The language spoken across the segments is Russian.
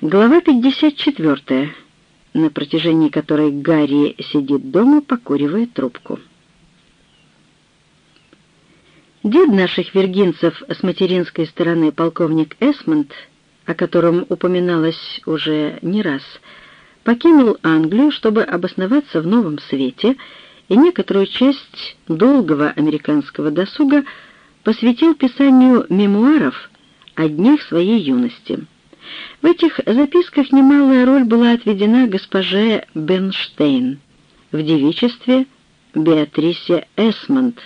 Глава 54, на протяжении которой Гарри сидит дома, покуривая трубку. Дед наших вергинцев с материнской стороны, полковник Эсмонд, о котором упоминалось уже не раз, покинул Англию, чтобы обосноваться в Новом Свете, и некоторую часть долгого американского досуга посвятил писанию мемуаров о днях своей юности. В этих записках немалая роль была отведена госпоже Бенштейн, в девичестве Беатрисе Эсмонд.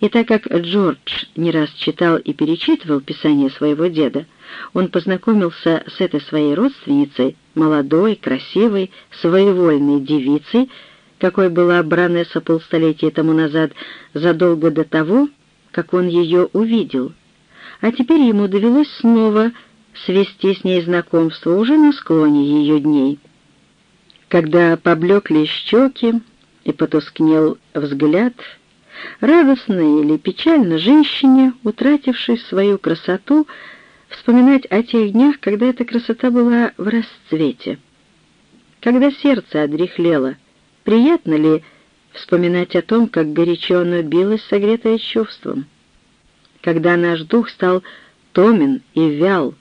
И так как Джордж не раз читал и перечитывал писание своего деда, он познакомился с этой своей родственницей, молодой, красивой, своевольной девицей, какой была баронесса полстолетия тому назад, задолго до того, как он ее увидел. А теперь ему довелось снова свести с ней знакомство уже на склоне ее дней. Когда поблекли щеки и потускнел взгляд, радостно или печально женщине, утратившей свою красоту, вспоминать о тех днях, когда эта красота была в расцвете. Когда сердце одряхлело, приятно ли вспоминать о том, как горячо оно билось, согретое чувством? Когда наш дух стал томен и вял,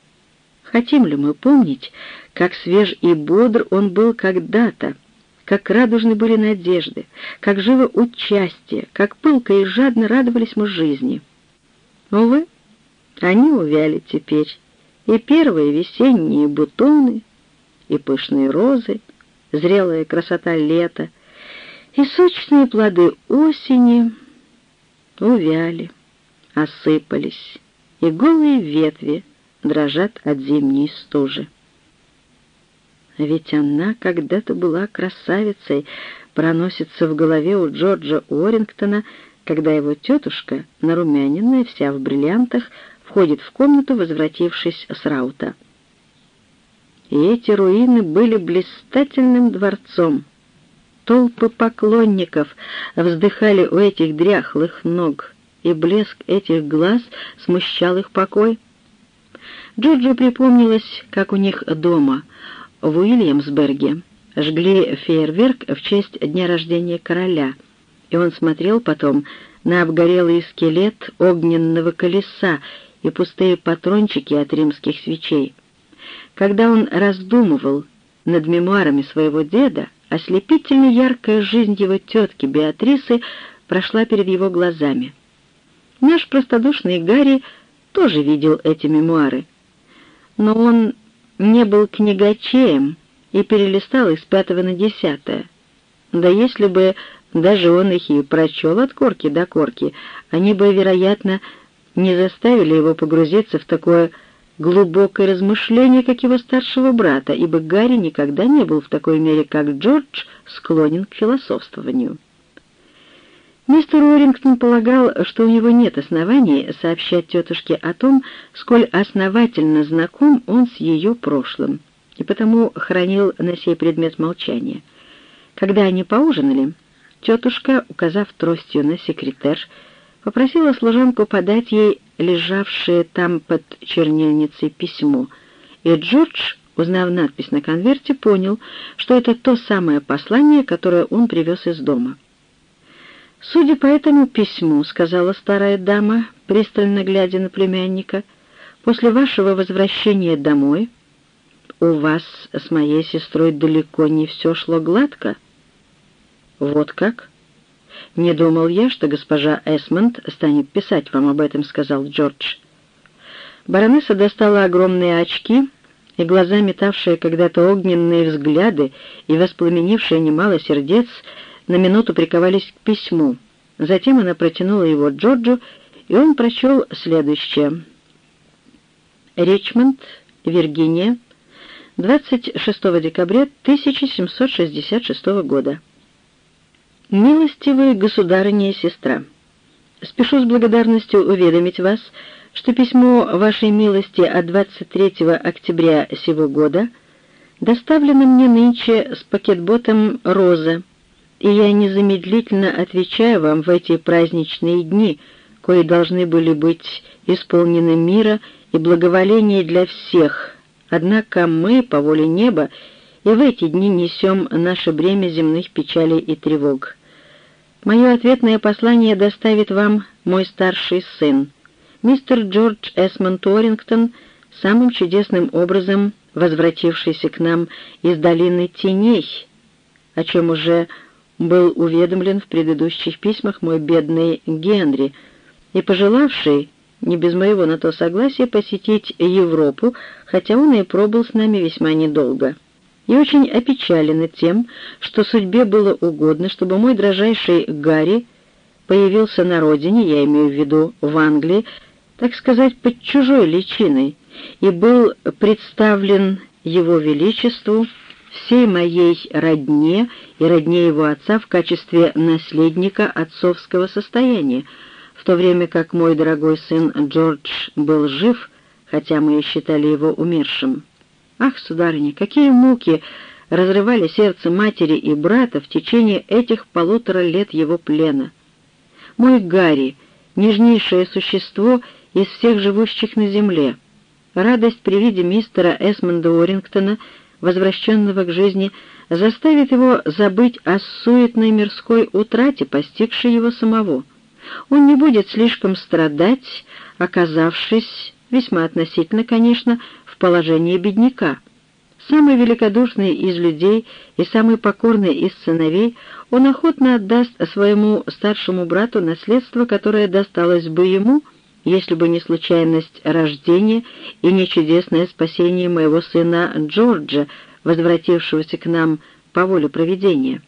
Хотим ли мы помнить, как свеж и бодр он был когда-то, как радужны были надежды, как живо участие, как пылко и жадно радовались мы жизни? Увы, они увяли теперь, и первые весенние бутоны, и пышные розы, зрелая красота лета, и сочные плоды осени увяли, осыпались, и голые ветви — дрожат от зимней стужи. Ведь она когда-то была красавицей, проносится в голове у Джорджа Уоррингтона, когда его тетушка, нарумяненная, вся в бриллиантах, входит в комнату, возвратившись с раута. И эти руины были блистательным дворцом. Толпы поклонников вздыхали у этих дряхлых ног, и блеск этих глаз смущал их покой. Джорджу припомнилось, как у них дома, в Уильямсберге, жгли фейерверк в честь дня рождения короля, и он смотрел потом на обгорелый скелет огненного колеса и пустые патрончики от римских свечей. Когда он раздумывал над мемуарами своего деда, ослепительно яркая жизнь его тетки Беатрисы прошла перед его глазами. Наш простодушный Гарри тоже видел эти мемуары, но он не был книгачеем и перелистал с пятого на десятое. Да если бы даже он их и прочел от корки до корки, они бы, вероятно, не заставили его погрузиться в такое глубокое размышление, как его старшего брата, ибо Гарри никогда не был в такой мере, как Джордж, склонен к философствованию. Мистер Уоррингтон полагал, что у него нет оснований сообщать тетушке о том, сколь основательно знаком он с ее прошлым, и потому хранил на сей предмет молчания. Когда они поужинали, тетушка, указав тростью на секретарь, попросила служанку подать ей лежавшее там под чернильницей письмо, и Джордж, узнав надпись на конверте, понял, что это то самое послание, которое он привез из дома. «Судя по этому письму, — сказала старая дама, пристально глядя на племянника, — после вашего возвращения домой у вас с моей сестрой далеко не все шло гладко». «Вот как?» «Не думал я, что госпожа Эсмонд станет писать вам об этом», — сказал Джордж. Баронесса достала огромные очки, и глаза, метавшие когда-то огненные взгляды и воспламенившие немало сердец, — на минуту приковались к письму. Затем она протянула его Джорджу, и он прочел следующее. «Ричмонд, Виргиния, 26 декабря 1766 года. Милостивая государыня и сестра, спешу с благодарностью уведомить вас, что письмо вашей милости от 23 октября сего года доставлено мне нынче с пакетботом «Роза», и я незамедлительно отвечаю вам в эти праздничные дни, кои должны были быть исполнены мира и благоволения для всех, Однако мы, по воле неба, и в эти дни несем наше бремя земных печалей и тревог. Мое ответное послание доставит вам мой старший сын, мистер Джордж Эсмонд Уоррингтон, самым чудесным образом возвратившийся к нам из долины теней, о чем уже был уведомлен в предыдущих письмах мой бедный Генри, и пожелавший, не без моего на то согласия, посетить Европу, хотя он и пробыл с нами весьма недолго. И очень опечалены тем, что судьбе было угодно, чтобы мой дрожайший Гарри появился на родине, я имею в виду в Англии, так сказать, под чужой личиной, и был представлен его величеству всей моей родне и родне его отца в качестве наследника отцовского состояния, в то время как мой дорогой сын Джордж был жив, хотя мы и считали его умершим. Ах, сударыня, какие муки разрывали сердце матери и брата в течение этих полутора лет его плена! Мой Гарри, нежнейшее существо из всех живущих на земле, радость при виде мистера Эсмонда Уоррингтона, возвращенного к жизни, заставит его забыть о суетной мирской утрате, постигшей его самого. Он не будет слишком страдать, оказавшись, весьма относительно, конечно, положение бедняка. Самый великодушный из людей и самый покорный из сыновей, он охотно отдаст своему старшему брату наследство, которое досталось бы ему, если бы не случайность рождения и не чудесное спасение моего сына Джорджа, возвратившегося к нам по воле провидения.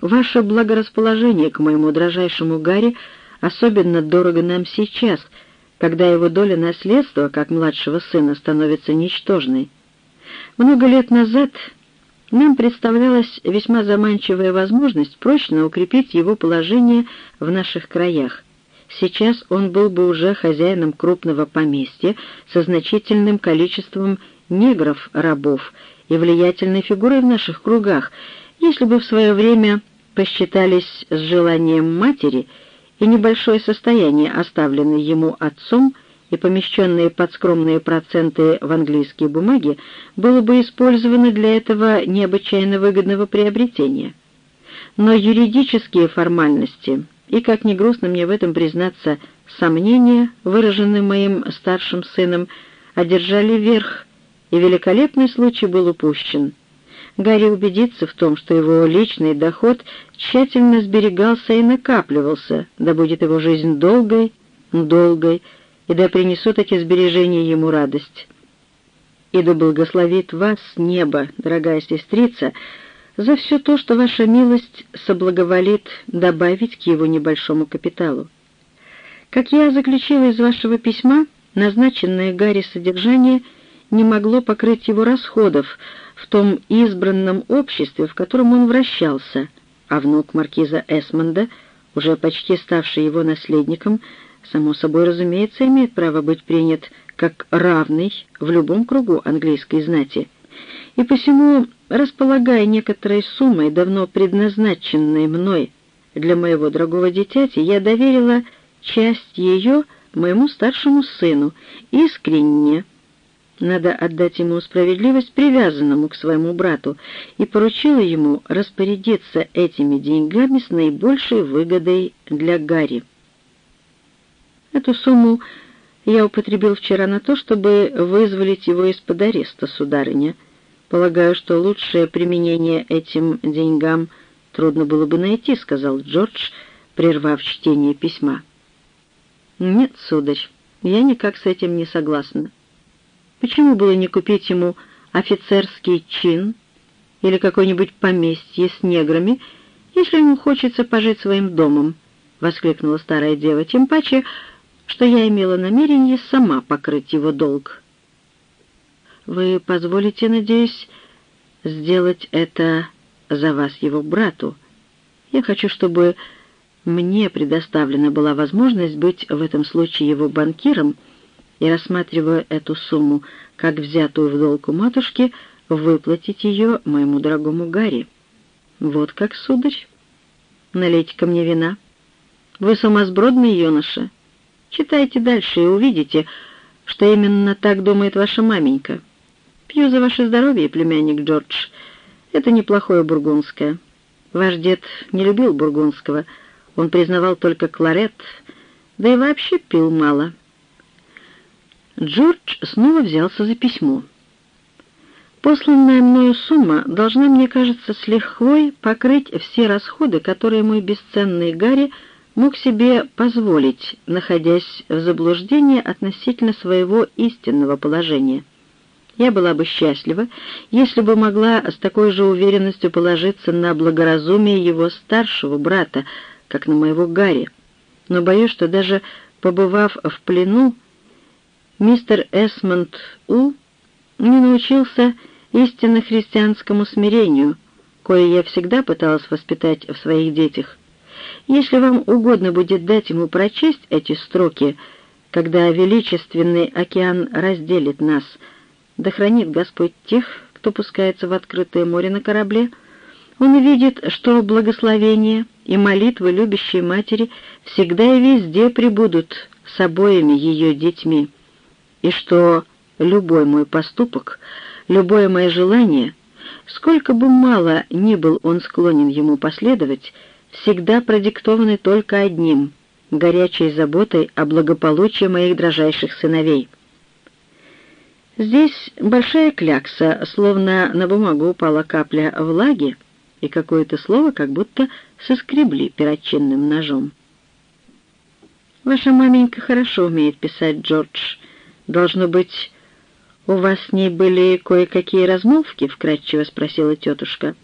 Ваше благорасположение к моему дрожайшему Гарри особенно дорого нам сейчас — когда его доля наследства, как младшего сына, становится ничтожной. Много лет назад нам представлялась весьма заманчивая возможность прочно укрепить его положение в наших краях. Сейчас он был бы уже хозяином крупного поместья со значительным количеством негров-рабов и влиятельной фигурой в наших кругах, если бы в свое время посчитались с желанием матери – и небольшое состояние, оставленное ему отцом, и помещенные под скромные проценты в английские бумаги, было бы использовано для этого необычайно выгодного приобретения. Но юридические формальности, и, как ни грустно мне в этом признаться, сомнения, выраженные моим старшим сыном, одержали верх, и великолепный случай был упущен — Гарри убедится в том, что его личный доход тщательно сберегался и накапливался, да будет его жизнь долгой, долгой, и да принесут эти сбережения ему радость. И да благословит вас небо, дорогая сестрица, за все то, что ваша милость соблаговолит добавить к его небольшому капиталу. Как я заключила из вашего письма, назначенное Гарри содержание не могло покрыть его расходов, в том избранном обществе, в котором он вращался, а внук маркиза Эсмонда, уже почти ставший его наследником, само собой разумеется, имеет право быть принят как равный в любом кругу английской знати. И посему, располагая некоторой суммой, давно предназначенной мной для моего дорогого дитяти, я доверила часть ее моему старшему сыну, искренне, надо отдать ему справедливость, привязанному к своему брату, и поручила ему распорядиться этими деньгами с наибольшей выгодой для Гарри. Эту сумму я употребил вчера на то, чтобы вызволить его из-под ареста, сударыня. Полагаю, что лучшее применение этим деньгам трудно было бы найти, — сказал Джордж, прервав чтение письма. Нет, сударь, я никак с этим не согласна. Почему было не купить ему офицерский чин или какое-нибудь поместье с неграми, если ему хочется пожить своим домом?» — воскликнула старая дева. «Тем паче, что я имела намерение сама покрыть его долг». «Вы позволите, надеюсь, сделать это за вас его брату? Я хочу, чтобы мне предоставлена была возможность быть в этом случае его банкиром, — и, рассматривая эту сумму как взятую в долг у матушки, выплатить ее моему дорогому Гарри. Вот как, сударь. Налейте-ка мне вина. Вы сумасбродный юноша. Читайте дальше и увидите, что именно так думает ваша маменька. «Пью за ваше здоровье, племянник Джордж. Это неплохое бургундское. Ваш дед не любил бургундского. Он признавал только кларет, да и вообще пил мало». Джордж снова взялся за письмо. Посланная мною сумма должна, мне кажется, с лихвой покрыть все расходы, которые мой бесценный Гарри мог себе позволить, находясь в заблуждении относительно своего истинного положения. Я была бы счастлива, если бы могла с такой же уверенностью положиться на благоразумие его старшего брата, как на моего Гарри. Но боюсь, что даже побывав в плену, мистер Эсмонд У не научился истинно христианскому смирению, кое я всегда пыталась воспитать в своих детях. Если вам угодно будет дать ему прочесть эти строки, когда величественный океан разделит нас, да хранит Господь тех, кто пускается в открытое море на корабле, он увидит, что благословение и молитвы любящей матери всегда и везде прибудут с обоими ее детьми, и что любой мой поступок — любое мое желание, сколько бы мало ни был он склонен ему последовать, всегда продиктованы только одним — горячей заботой о благополучии моих дрожайших сыновей. Здесь большая клякса, словно на бумагу упала капля влаги, и какое-то слово как будто соскребли перочинным ножом. «Ваша маменька хорошо умеет писать, Джордж. Должно быть, «У вас с ней были кое-какие размолвки?» — вкратчиво спросила тетушка.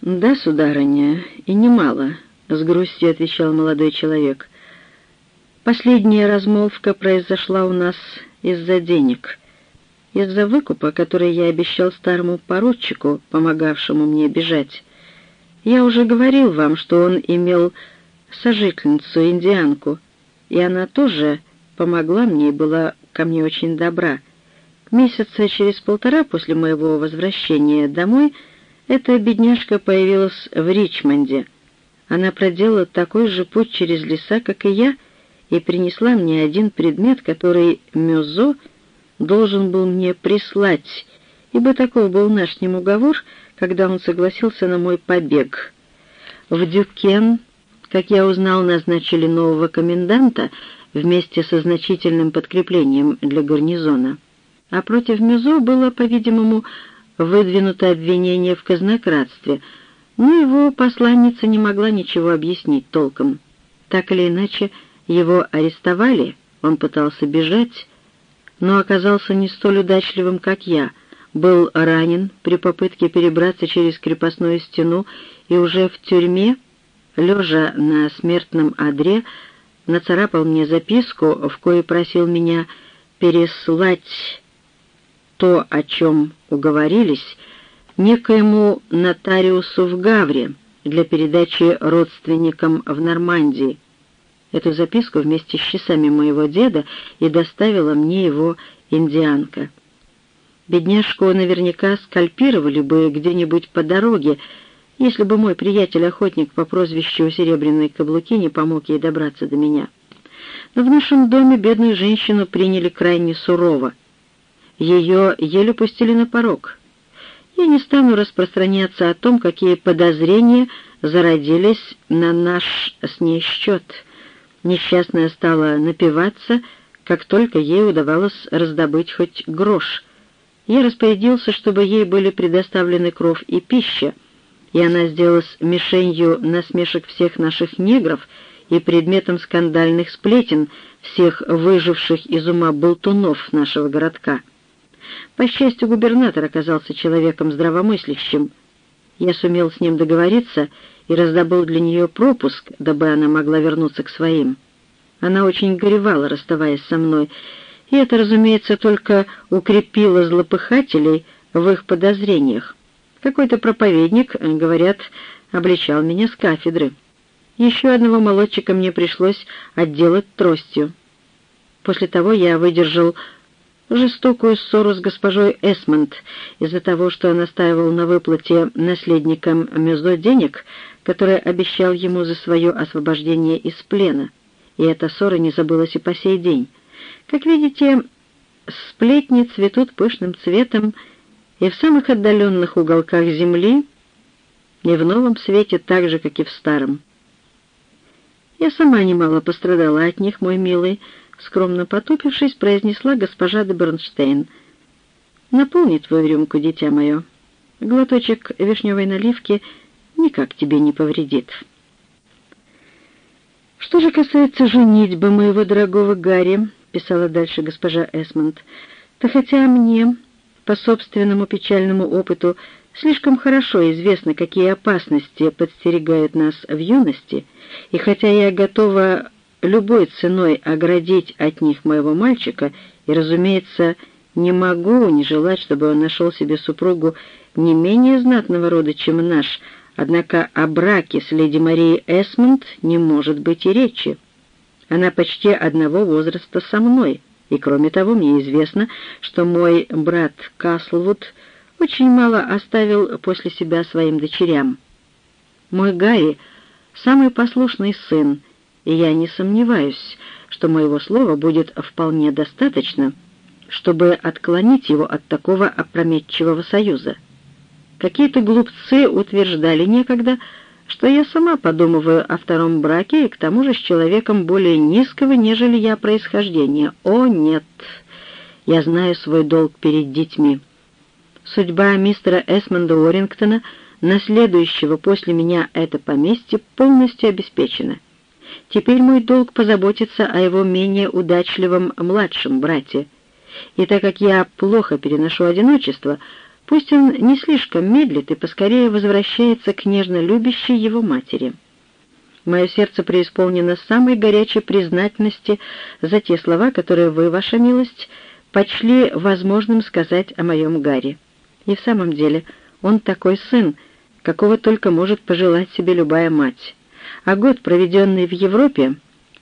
«Да, сударыня, и немало», — с грустью отвечал молодой человек. «Последняя размолвка произошла у нас из-за денег, из-за выкупа, который я обещал старому поручику, помогавшему мне бежать. Я уже говорил вам, что он имел сожительницу-индианку, и она тоже помогла мне и была ко мне очень добра». Месяца через полтора после моего возвращения домой эта бедняжка появилась в Ричмонде. Она проделала такой же путь через леса, как и я, и принесла мне один предмет, который Мюзо должен был мне прислать, ибо такой был наш с ним уговор, когда он согласился на мой побег. В Дюкен, как я узнал, назначили нового коменданта вместе со значительным подкреплением для гарнизона а против Мюзо было, по-видимому, выдвинуто обвинение в казнократстве, но его посланница не могла ничего объяснить толком. Так или иначе, его арестовали, он пытался бежать, но оказался не столь удачливым, как я, был ранен при попытке перебраться через крепостную стену и уже в тюрьме, лежа на смертном одре, нацарапал мне записку, в кое просил меня переслать то, о чем уговорились, некоему нотариусу в Гавре для передачи родственникам в Нормандии. Эту записку вместе с часами моего деда и доставила мне его индианка. Бедняжку наверняка скальпировали бы где-нибудь по дороге, если бы мой приятель-охотник по прозвищу Серебряные Каблуки не помог ей добраться до меня. Но в нашем доме бедную женщину приняли крайне сурово — ее еле пустили на порог. Я не стану распространяться о том, какие подозрения зародились на наш с ней счет. Несчастная стала напиваться, как только ей удавалось раздобыть хоть грош. Я распорядился, чтобы ей были предоставлены кров и пища, и она сделалась мишенью насмешек всех наших негров и предметом скандальных сплетен всех выживших из ума болтунов нашего городка. По счастью, губернатор оказался человеком здравомыслящим. Я сумел с ним договориться и раздобыл для нее пропуск, дабы она могла вернуться к своим. Она очень горевала, расставаясь со мной, и это, разумеется, только укрепило злопыхателей в их подозрениях. Какой-то проповедник, говорят, обличал меня с кафедры. Еще одного молодчика мне пришлось отделать тростью. После того я выдержал жестокую ссору с госпожой Эсмонд из-за того, что он настаивал на выплате наследникам Мюзо денег, которые обещал ему за свое освобождение из плена. И эта ссора не забылась и по сей день. Как видите, сплетни цветут пышным цветом и в самых отдаленных уголках земли, и в новом свете так же, как и в старом. Я сама немало пострадала от них, мой милый, скромно потупившись, произнесла госпожа де Бернштейн. «Наполни твою рюмку, дитя мое. Глоточек вишневой наливки никак тебе не повредит». «Что же касается женитьбы моего дорогого Гарри», — писала дальше госпожа Эсмонд, — «то хотя мне, по собственному печальному опыту, слишком хорошо известно, какие опасности подстерегают нас в юности, и хотя я готова любой ценой оградить от них моего мальчика, и, разумеется, не могу не желать, чтобы он нашел себе супругу не менее знатного рода, чем наш, однако о браке с леди Марией Эсмонд не может быть и речи. Она почти одного возраста со мной, и, кроме того, мне известно, что мой брат Каслвуд очень мало оставил после себя своим дочерям. Мой Гарри — самый послушный сын, и я не сомневаюсь, что моего слова будет вполне достаточно, чтобы отклонить его от такого опрометчивого союза. Какие-то глупцы утверждали некогда, что я сама подумываю о втором браке и к тому же с человеком более низкого, нежели я происхождения. О, нет! Я знаю свой долг перед детьми. Судьба мистера Эсмонда Уоррингтона, наследующего после меня это поместье, полностью обеспечена. Теперь мой долг позаботиться о его менее удачливом младшем брате. И так как я плохо переношу одиночество, пусть он не слишком медлит и поскорее возвращается к нежно любящей его матери. Мое сердце преисполнено самой горячей признательности за те слова, которые вы, ваша милость, почли возможным сказать о моем Гарри. И в самом деле он такой сын, какого только может пожелать себе любая мать а год, проведенный в Европе,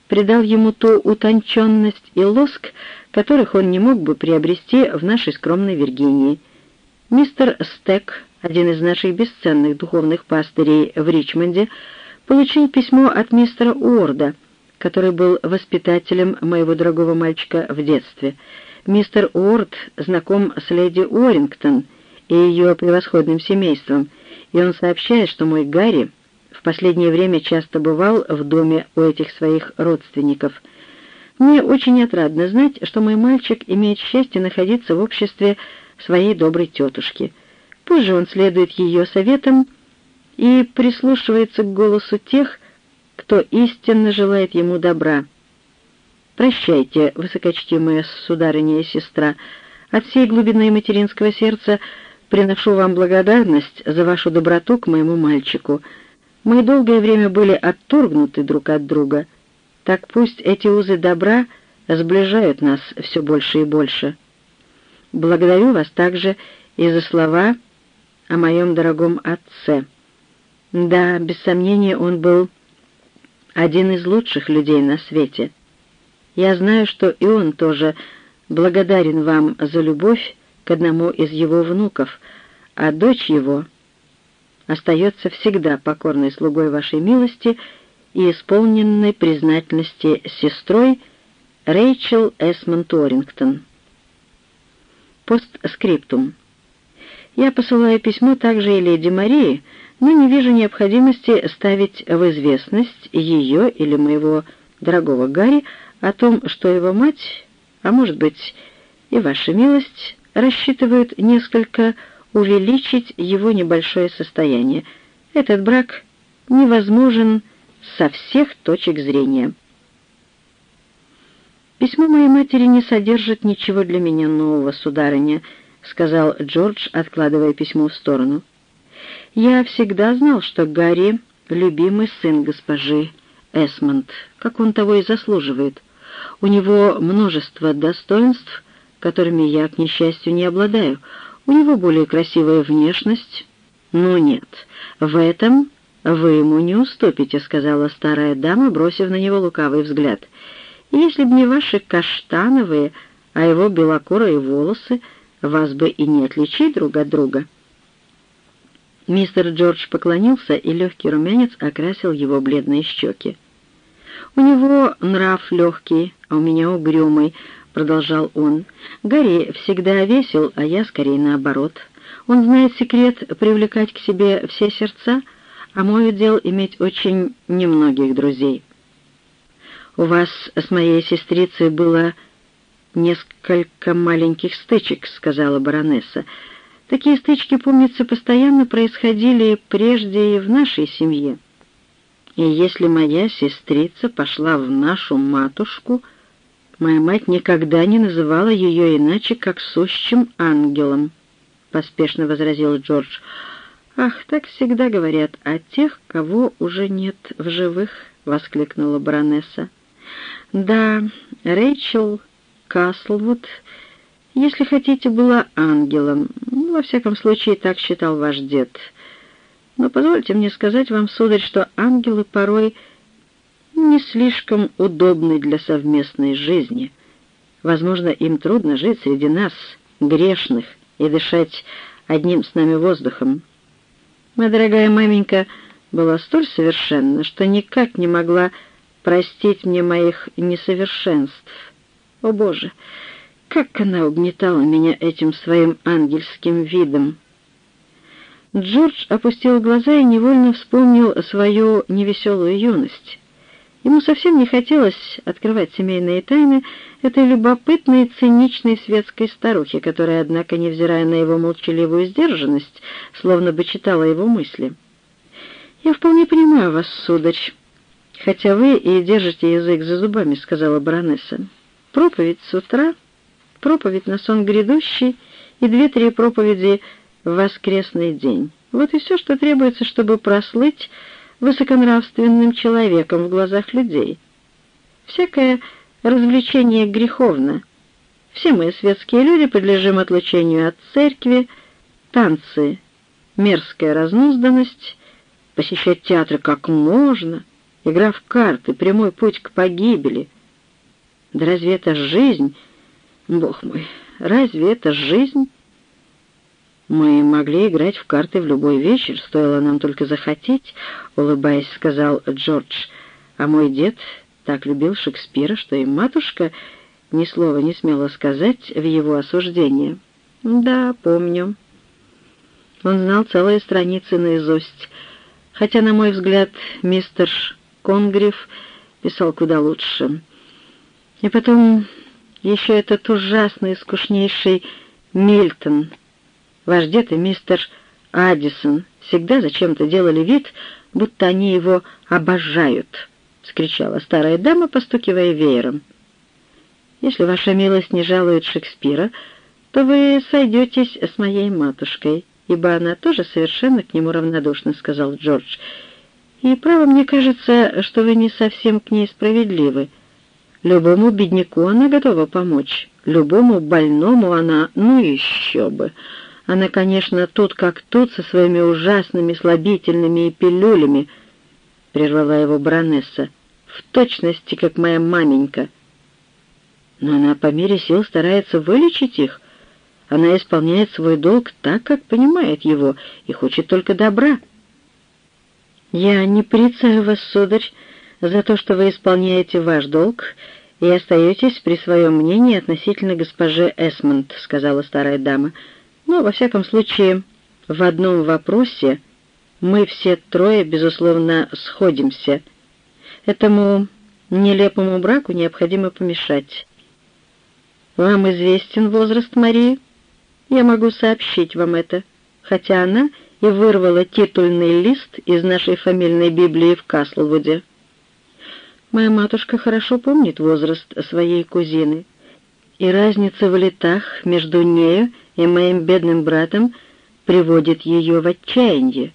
придал ему ту утонченность и лоск, которых он не мог бы приобрести в нашей скромной Виргинии. Мистер Стек, один из наших бесценных духовных пастырей в Ричмонде, получил письмо от мистера Уорда, который был воспитателем моего дорогого мальчика в детстве. Мистер Уорд знаком с леди Уоррингтон и ее превосходным семейством, и он сообщает, что мой Гарри — последнее время часто бывал в доме у этих своих родственников. Мне очень отрадно знать, что мой мальчик имеет счастье находиться в обществе своей доброй тетушки. Позже он следует ее советам и прислушивается к голосу тех, кто истинно желает ему добра. Прощайте, высокочтимая сударыня и сестра, от всей глубины материнского сердца приношу вам благодарность за вашу доброту к моему мальчику — мы долгое время были отторгнуты друг от друга. Так пусть эти узы добра сближают нас все больше и больше. Благодарю вас также и за слова о моем дорогом отце. Да, без сомнения, он был один из лучших людей на свете. Я знаю, что и он тоже благодарен вам за любовь к одному из его внуков, а дочь его — остается всегда покорной слугой вашей милости и исполненной признательности сестрой Рэйчел Эсмон Торингтон. Постскриптум. Я посылаю письмо также и леди Марии, но не вижу необходимости ставить в известность ее или моего дорогого Гарри о том, что его мать, а может быть и ваша милость, рассчитывают несколько увеличить его небольшое состояние. Этот брак невозможен со всех точек зрения. «Письмо моей матери не содержит ничего для меня нового, сударыня», — сказал Джордж, откладывая письмо в сторону. «Я всегда знал, что Гарри — любимый сын госпожи Эсмонд, как он того и заслуживает. У него множество достоинств, которыми я, к несчастью, не обладаю. У него более красивая внешность. Но нет, в этом вы ему не уступите, сказала старая дама, бросив на него лукавый взгляд. Если б не ваши каштановые, а его белокурые волосы, вас бы и не отличить друг от друга. Мистер Джордж поклонился, и легкий румянец окрасил его бледные щеки. «У него нрав легкий, а у меня угрюмый», продолжал он. «Гарри всегда весел, а я скорее наоборот. Он знает секрет привлекать к себе все сердца, а мой удел иметь очень немногих друзей. У вас с моей сестрицей было несколько маленьких стычек», — сказала баронесса. «Такие стычки, помнится, постоянно происходили прежде и в нашей семье. И если моя сестрица пошла в нашу матушку, моя мать никогда не называла ее иначе, как сущим ангелом», — поспешно возразил Джордж. «Ах, так всегда говорят о тех, кого уже нет в живых», — воскликнула баронесса. «Да, Рэйчел Каслвуд, если хотите, была ангелом. Ну, во всяком случае, так считал ваш дед. Но позвольте мне сказать вам, сударь, что ангелы порой не слишком удобны для совместной жизни. Возможно, им трудно жить среди нас, грешных, и дышать одним с нами воздухом. Моя дорогая маменька была столь совершенна, что никак не могла простить мне моих несовершенств. О, Боже, как она угнетала меня этим своим ангельским видом! Джордж опустил глаза и невольно вспомнил свою невеселую юность. Ему совсем не хотелось открывать семейные тайны этой любопытной, циничной светской старухи, которая, однако, невзирая на его молчаливую сдержанность, словно бы читала его мысли. «Я вполне понимаю вас, сударь, хотя вы и держите язык за зубами», — сказала баронесса. Проповедь с утра, проповедь на сон грядущий и две-три проповеди в воскресный день. Вот и все, что требуется, чтобы прослыть высоконравственным человеком в глазах людей. Всякое развлечение греховно. Все мы, светские люди, подлежим отлучению от церкви, танцы, мерзкая разнузданность, посещать театры как можно, игра в карты, прямой путь к погибели — да разве это жизнь? Бог мой, разве это жизнь? Мы могли играть в карты в любой вечер, стоило нам только захотеть, улыбаясь, сказал Джордж. А мой дед так любил Шекспира, что и матушка ни слова не смела сказать в его осуждение. Да, помню. Он знал целые страницы наизусть, хотя, на мой взгляд, мистер Конгриф писал куда лучше. И потом еще этот ужасный, скучнейший Мильтон. Ваш дед и мистер Аддисон всегда зачем-то делали вид, будто они его обожают, — скричала старая дама, постукивая веером. «Если ваша милость не жалует Шекспира, то вы сойдетесь с моей матушкой, ибо она тоже совершенно к нему равнодушна», — сказал Джордж. «И право, мне кажется, что вы не совсем к ней справедливы». Любому бедняку она готова помочь, любому больному она, ну еще бы. Она, конечно, тут как тут со своими ужасными слабительными и пилюлями, — прервала его баронесса, — в точности, как моя маменька. Но она по мере сил старается вылечить их. Она исполняет свой долг так, как понимает его, и хочет только добра. «Я не порицаю вас, сударь, за то, что вы исполняете ваш долг и остаетесь при своем мнении относительно госпожи Эсмонд», — сказала старая дама. «Но, во всяком случае, в одном вопросе мы все трое, безусловно, сходимся. Этому нелепому браку необходимо помешать. Вам известен возраст Марии? Я могу сообщить вам это, хотя она и вырвала титульный лист из нашей фамильной Библии в Каслвуде. Моя матушка хорошо помнит возраст своей кузины, и разница в летах между нею и моим бедным братом приводит ее в отчаяние.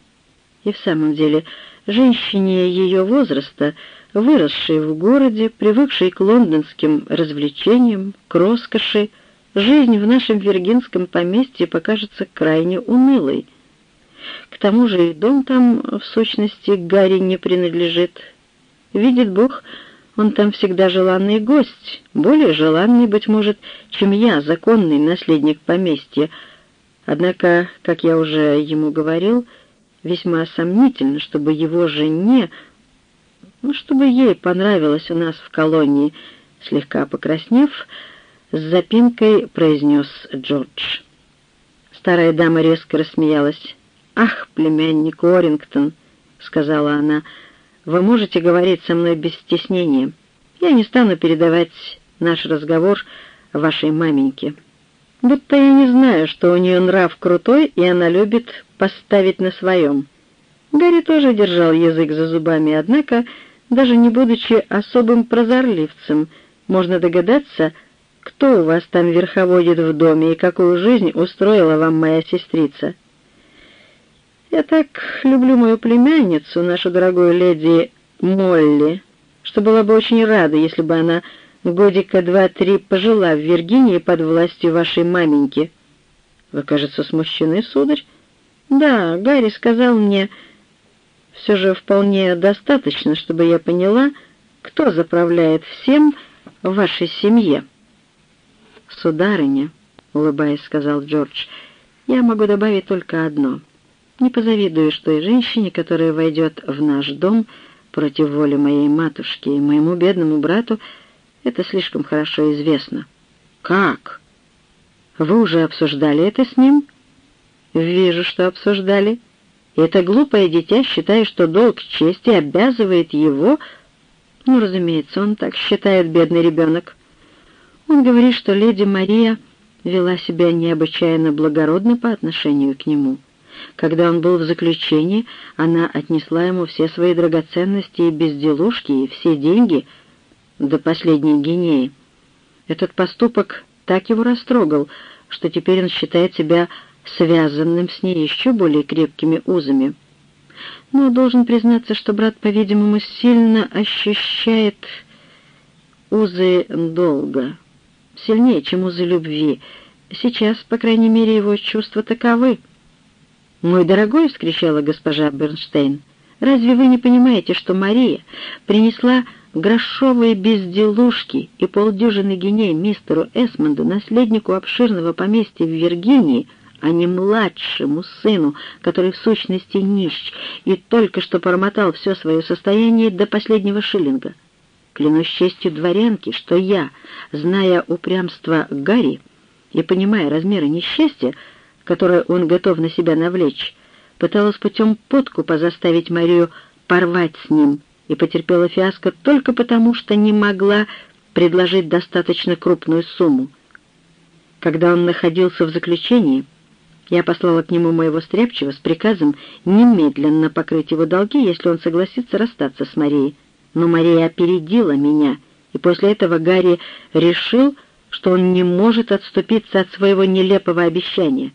И в самом деле, женщине ее возраста, выросшей в городе, привыкшей к лондонским развлечениям, к роскоши, жизнь в нашем виргинском поместье покажется крайне унылой. К тому же и дом там, в сущности, Гарри не принадлежит, Видит Бог, он там всегда желанный гость, более желанный, быть может, чем я, законный наследник поместья. Однако, как я уже ему говорил, весьма сомнительно, чтобы его жене, ну, чтобы ей понравилось у нас в колонии, слегка покраснев, с запинкой произнес Джордж. Старая дама резко рассмеялась. «Ах, племянник Уоррингтон!» — сказала она. «Вы можете говорить со мной без стеснения. Я не стану передавать наш разговор вашей маменьке. Будто я не знаю, что у нее нрав крутой, и она любит поставить на своем». Гарри тоже держал язык за зубами, однако, даже не будучи особым прозорливцем, можно догадаться, кто у вас там верховодит в доме и какую жизнь устроила вам моя сестрица. Я так люблю мою племянницу, нашу дорогую леди Молли, что была бы очень рада, если бы она годика два-три пожила в Виргинии под властью вашей маменьки. Вы, кажется, смущены, сударь? Да, Гарри сказал мне, все же вполне достаточно, чтобы я поняла, кто заправляет всем в вашей семье. «Сударыня», — улыбаясь, сказал Джордж, — «я могу добавить только одно. Не позавидуешь той женщине, которая войдет в наш дом против воли моей матушки, и моему бедному брату это слишком хорошо известно». «Как? Вы уже обсуждали это с ним?» «Вижу, что обсуждали. И это глупое дитя считает, что долг чести обязывает его...» «Ну, разумеется, он так считает, бедный ребенок». Он говорит, что леди Мария вела себя необычайно благородно по отношению к нему. Когда он был в заключении, она отнесла ему все свои драгоценности и безделушки, и все деньги до последней гинеи. Этот поступок так его растрогал, что теперь он считает себя связанным с ней еще более крепкими узами. Но должен признаться, что брат, по-видимому, сильно ощущает узы долга сильнее, чем узы любви. Сейчас, по крайней мере, его чувства таковы. «Мой дорогой!» — вскричала госпожа Бернштейн. «Разве вы не понимаете, что Мария принесла грошовые безделушки и полдюжины геней мистеру Эсмонду, наследнику обширного поместья в Виргинии, а не младшему сыну, который в сущности нищ и только что промотал все свое состояние до последнего шиллинга?» Клянусь честью дворянки, что я, зная упрямство Гарри и понимая размеры несчастья, которое он готов на себя навлечь, пыталась путем подкупа заставить Марию порвать с ним и потерпела фиаско только потому, что не могла предложить достаточно крупную сумму. Когда он находился в заключении, я послала к нему моего стряпчего с приказом немедленно покрыть его долги, если он согласится расстаться с Марией но Мария опередила меня, и после этого Гарри решил, что он не может отступиться от своего нелепого обещания.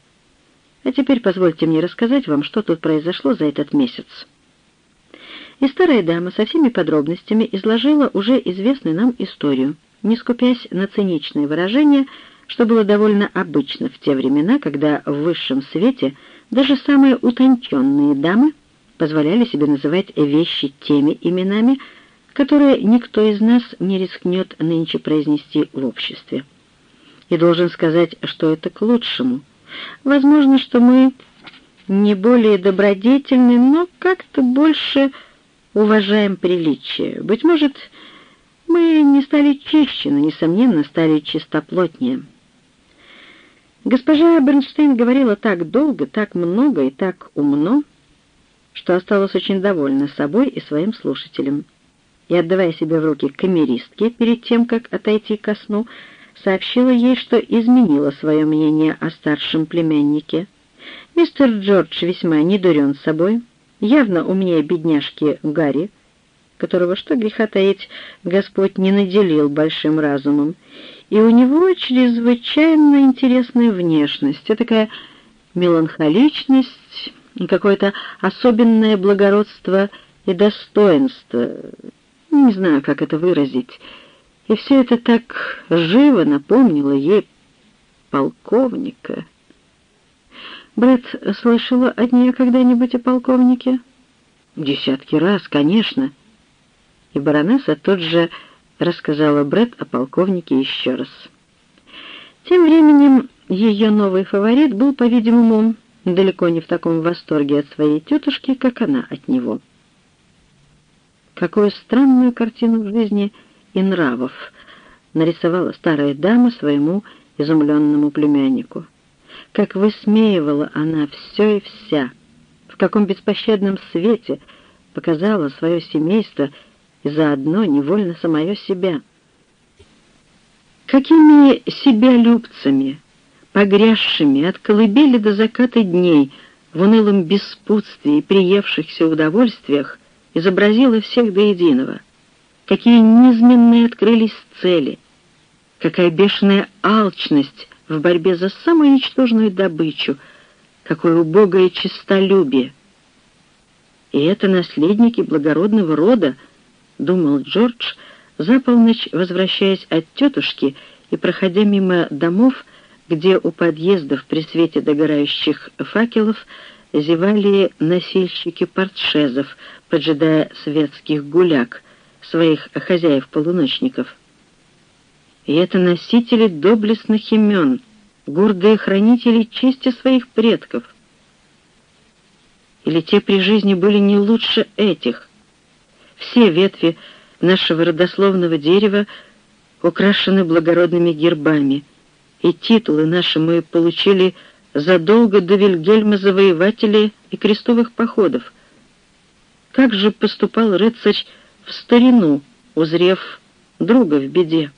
А теперь позвольте мне рассказать вам, что тут произошло за этот месяц. И старая дама со всеми подробностями изложила уже известную нам историю, не скупясь на циничные выражения, что было довольно обычно в те времена, когда в высшем свете даже самые утонченные дамы позволяли себе называть вещи теми именами, которые никто из нас не рискнет нынче произнести в обществе. И должен сказать, что это к лучшему. Возможно, что мы не более добродетельны, но как-то больше уважаем приличие. Быть может, мы не стали чище, но, несомненно, стали чистоплотнее. Госпожа Бернштейн говорила так долго, так много и так умно, что осталась очень довольна собой и своим слушателем и, отдавая себя в руки камеристке перед тем, как отойти ко сну, сообщила ей, что изменила свое мнение о старшем племяннике. Мистер Джордж весьма недурен собой, явно умнее бедняжки Гарри, которого, что греха таить, Господь не наделил большим разумом, и у него чрезвычайно интересная внешность, а такая меланхоличность, какое-то особенное благородство и достоинство, не знаю, как это выразить. И все это так живо напомнило ей полковника. Брэд слышала от нее когда-нибудь о полковнике? Десятки раз, конечно. И баронесса тут же рассказала Брэд о полковнике еще раз. Тем временем ее новый фаворит был, по-видимому, далеко не в таком восторге от своей тетушки, как она от него какую странную картину жизни и нравов нарисовала старая дама своему изумленному племяннику. как высмеивала она все и вся, в каком беспощадном свете показала свое семейство и заодно невольно самое себя. Какими себялюбцами, погрязшими от колыбели до заката дней в унылом беспутстве приевшихся удовольствиях, изобразила всех до единого. Какие низменные открылись цели, какая бешеная алчность в борьбе за самую ничтожную добычу, какое убогое честолюбие. И это наследники благородного рода, думал Джордж, за полночь возвращаясь от тетушки и проходя мимо домов, где у подъездов при свете догорающих факелов зевали носильщики портшезов, поджидая светских гуляк, своих хозяев-полуночников. И это носители доблестных имен, гордые хранители чести своих предков. Или те при жизни были не лучше этих? Все ветви нашего родословного дерева украшены благородными гербами, и титулы наши мы получили задолго до Вильгельма Завоевателя и крестовых походов. Как же поступал рыцарь в старину, узрев друга в беде?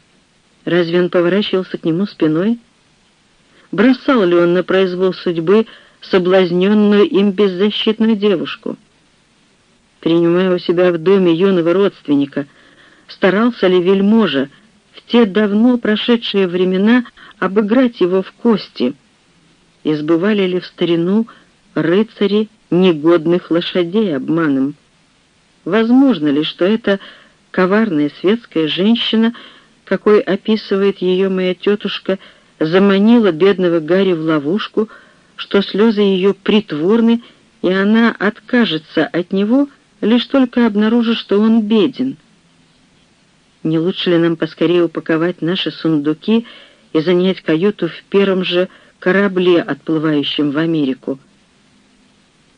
Разве он поворачивался к нему спиной? Бросал ли он на произвол судьбы соблазненную им беззащитную девушку? Принимая у себя в доме юного родственника, старался ли вельможа в те давно прошедшие времена обыграть его в кости? Избывали ли в старину рыцари негодных лошадей обманом? Возможно ли, что эта коварная светская женщина — какой описывает ее моя тетушка, заманила бедного Гарри в ловушку, что слезы ее притворны, и она откажется от него, лишь только обнаружив, что он беден. Не лучше ли нам поскорее упаковать наши сундуки и занять каюту в первом же корабле, отплывающем в Америку?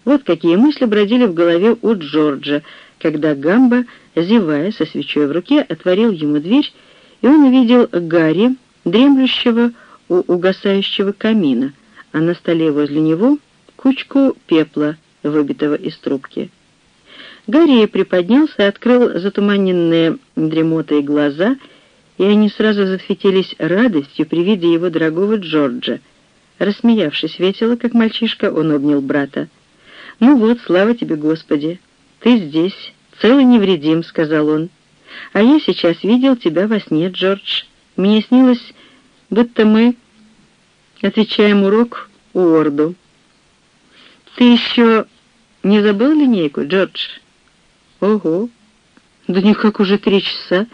Вот какие мысли бродили в голове у Джорджа, когда Гамба, зевая со свечой в руке, отворил ему дверь и он увидел Гарри, дремлющего у угасающего камина, а на столе возле него кучку пепла, выбитого из трубки. Гарри приподнялся и открыл затуманенные дремотой глаза, и они сразу засветились радостью при виде его дорогого Джорджа. Рассмеявшись весело, как мальчишка, он обнял брата. «Ну вот, слава тебе, Господи! Ты здесь, целый невредим», — сказал он. А я сейчас видел тебя во сне, Джордж. Мне снилось, будто мы отвечаем урок у Орду. Ты еще не забыл линейку, Джордж? Ого! Да никак уже три часа,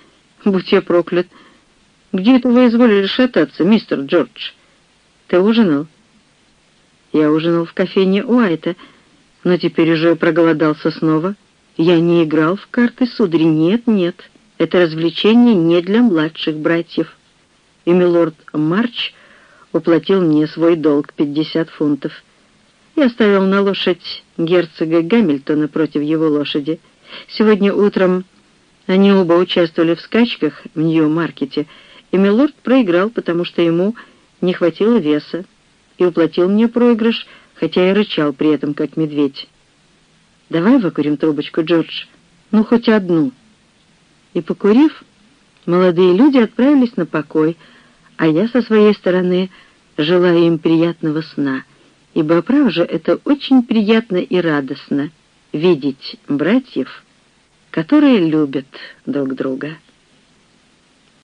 будь я проклят. Где это вы изволили шататься, мистер Джордж? Ты ужинал? Я ужинал в кофейне Уайта, но теперь уже проголодался снова. Я не играл в карты, сударь, нет, нет. Это развлечение не для младших братьев. И милорд Марч уплатил мне свой долг — пятьдесят фунтов. Я оставил на лошадь герцога Гамильтона против его лошади. Сегодня утром они оба участвовали в скачках в Нью-Маркете, и милорд проиграл, потому что ему не хватило веса, и уплатил мне проигрыш, хотя и рычал при этом, как медведь. «Давай выкурим трубочку, Джордж, ну хоть одну». И, покурив, молодые люди отправились на покой, а я со своей стороны желаю им приятного сна, ибо, право же, это очень приятно и радостно видеть братьев, которые любят друг друга.